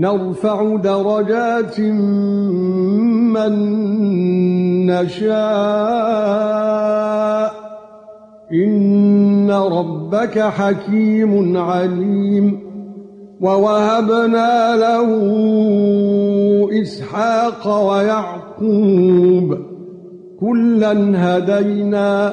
نرفع درجات من نشاء. إن ربك حكيم عليم. ووهبنا له إسحاق ويعقوب. كلا هدينا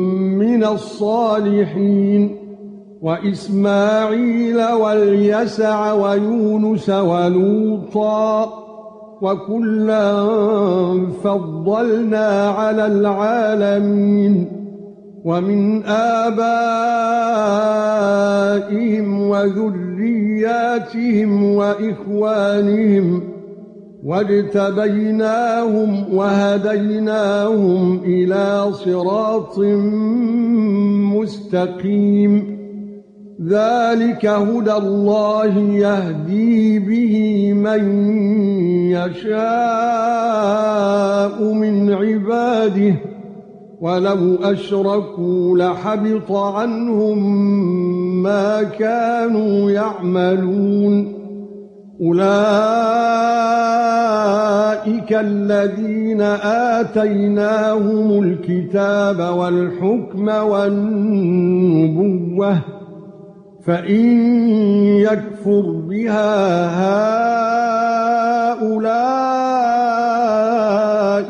من الصالحين وإسماعيل واليسع ويونس ولوطا وكلا فضلنا على العالمين ومن آبائهم وذرياتهم وإخوانهم واجتبيناهم وهديناهم إلى صراط مستقيم. ذلك هدى الله يهدي به من يشاء من عباده ولو أشركوا لحبط عنهم ما كانوا يعملون. أولئك الذين آتيناهم الكتاب والحكم والنبوة فإن يكفر بها هؤلاء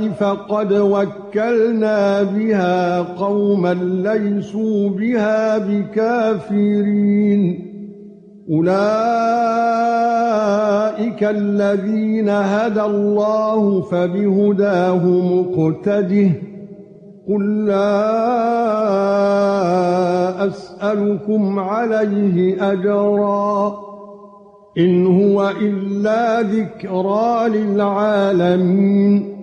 فقد وكلنا بها قوما ليسوا بها بكافرين. اولئك الذين هدى الله فبهداه مقتده قل لا أسألكم عليه أجرا إن هو إلا ذكرى للعالمين